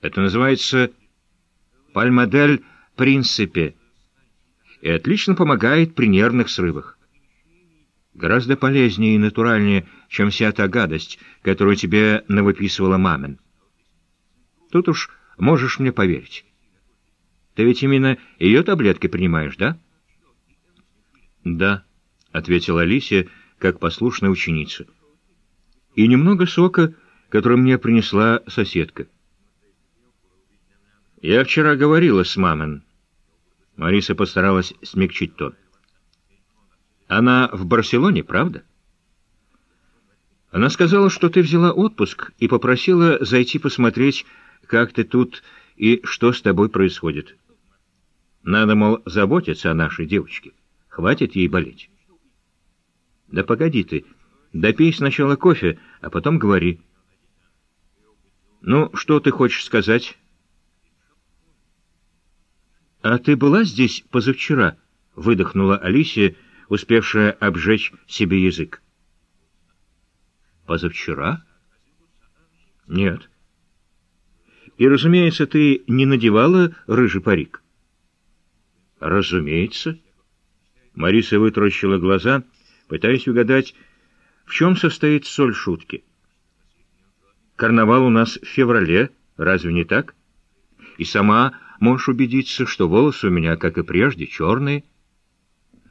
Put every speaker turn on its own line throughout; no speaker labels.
Это называется «Пальмадель принципе» и отлично помогает при нервных срывах. Гораздо полезнее и натуральнее, чем вся та гадость, которую тебе навыписывала мамин. Тут уж можешь мне поверить. Ты ведь именно ее таблетки принимаешь, да?
Да, — ответила Алисия, как послушная ученица. И немного сока, который мне принесла соседка.
Я вчера говорила с мамой. Мариса постаралась смягчить тон. Она в Барселоне, правда? Она сказала, что ты взяла отпуск и попросила зайти посмотреть, как ты тут и что с тобой происходит. Надо, мол, заботиться о нашей девочке. Хватит ей болеть. Да погоди ты, допей сначала кофе, а потом говори. Ну, что ты хочешь сказать? А ты была здесь позавчера? Выдохнула Алисия, успевшая обжечь себе язык.
Позавчера?
Нет. И, разумеется, ты не надевала рыжий парик?
Разумеется.
Мариса вытаращила глаза, пытаясь угадать, в чем состоит соль шутки. Карнавал у нас в феврале, разве не так? И сама можешь убедиться, что волосы у меня, как и прежде, черные.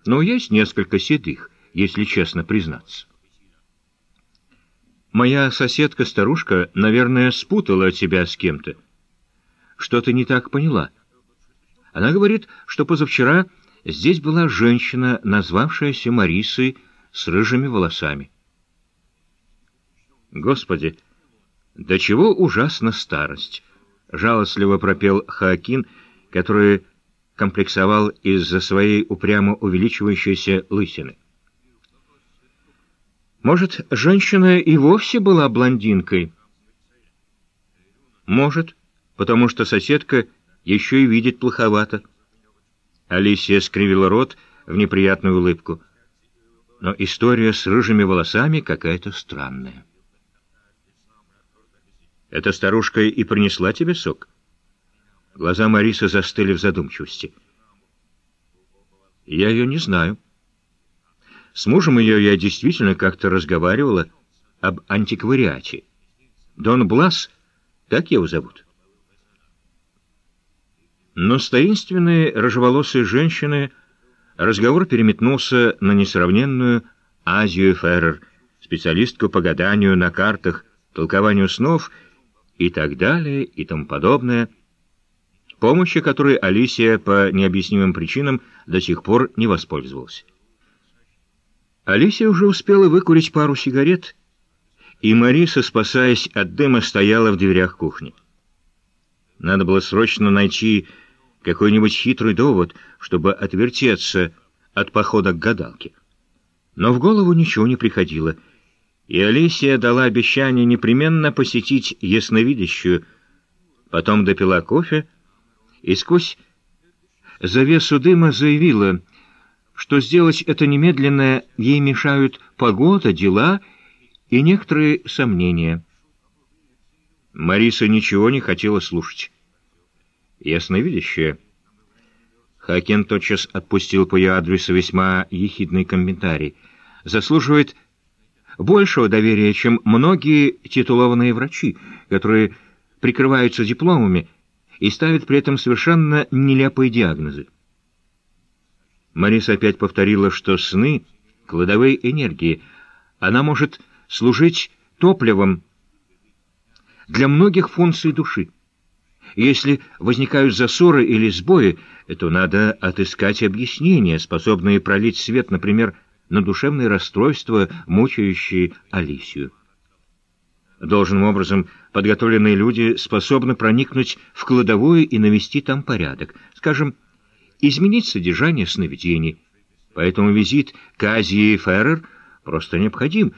Но есть несколько седых, если честно признаться. Моя соседка-старушка, наверное, спутала тебя с кем-то. Что ты не так поняла? Она говорит, что позавчера здесь была женщина, назвавшаяся Марисой, с рыжими волосами. Господи, до чего ужасна старость! Жалостливо пропел Хаакин, который комплексовал из-за своей упрямо увеличивающейся лысины. Может, женщина и вовсе была блондинкой? Может, потому что соседка еще и видит плоховато. Алисия скривила рот в неприятную улыбку. Но история с рыжими волосами какая-то странная. Эта старушка и принесла тебе сок? Глаза Марисы застыли в задумчивости. Я ее не знаю. С мужем ее я действительно как-то разговаривала об антиквариате. Дон Блас, так его зовут? Но с таинственной рыжеволосой женщиной разговор переметнулся на несравненную Азию Феррер, специалистку по гаданию на картах, толкованию снов и так далее и тому подобное, помощи которой Алисия по необъяснимым причинам до сих пор не воспользовалась. Алисия уже успела выкурить пару сигарет, и Мариса, спасаясь от дыма, стояла в дверях кухни. Надо было срочно найти какой-нибудь хитрый довод, чтобы отвертеться от похода к гадалке. Но в голову ничего не приходило — и Алисия дала обещание непременно посетить ясновидящую, потом допила кофе и сквозь завесу дыма заявила, что сделать это немедленно ей мешают погода, дела и некоторые сомнения. Мариса ничего не хотела слушать. Ясновидящая. Хакен тотчас отпустил по ее адресу весьма ехидный комментарий. Заслуживает большего доверия, чем многие титулованные врачи, которые прикрываются дипломами и ставят при этом совершенно нелепые диагнозы. Мариса опять повторила, что сны — кладовые энергии. Она может служить топливом для многих функций души. Если возникают засоры или сбои, то надо отыскать объяснения, способные пролить свет, например, на душевные расстройства, мучающие Алисию. Должным образом подготовленные люди способны проникнуть в кладовую и навести там порядок, скажем, изменить содержание сновидений. Поэтому визит к Азии Феррер просто необходим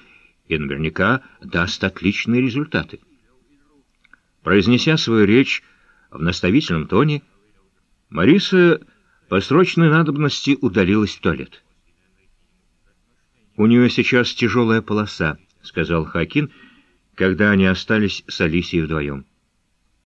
и наверняка даст отличные результаты. Произнеся свою речь в наставительном тоне, Мариса по срочной надобности удалилась в туалет. «У нее сейчас тяжелая полоса», — сказал Хакин, когда они остались с Алисией вдвоем.